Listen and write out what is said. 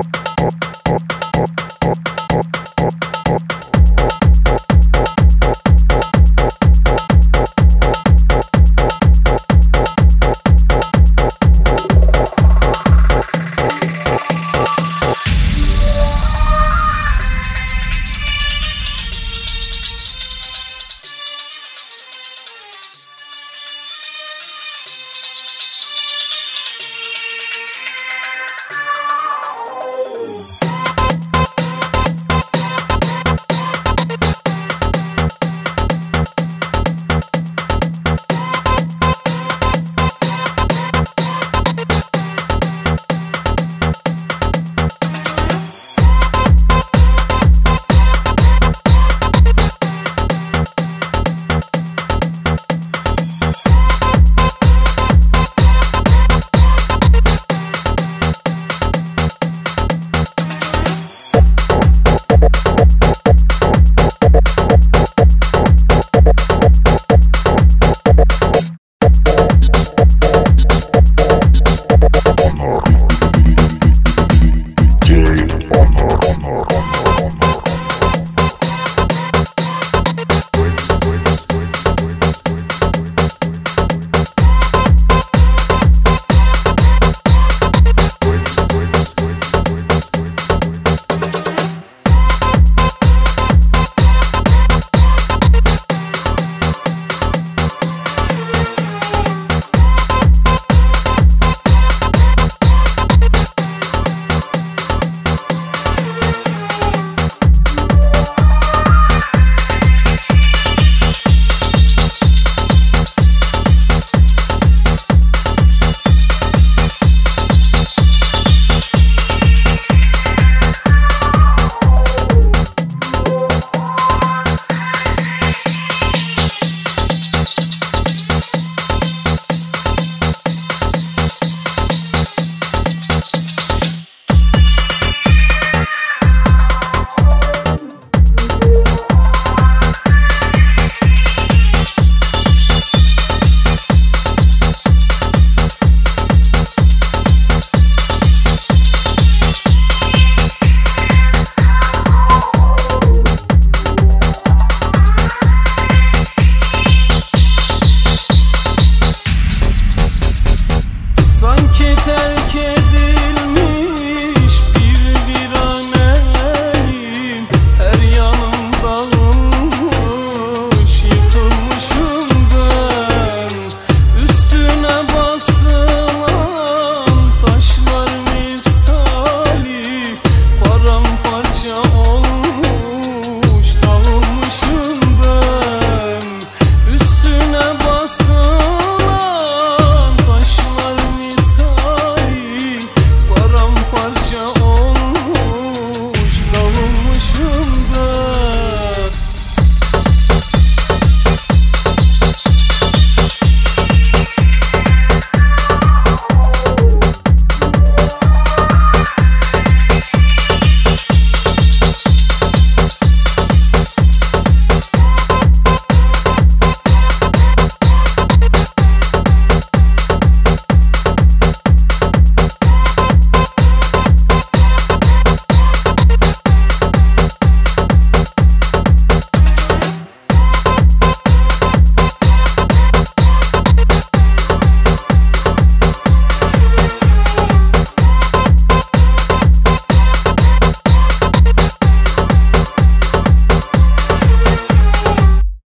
oh ki terk et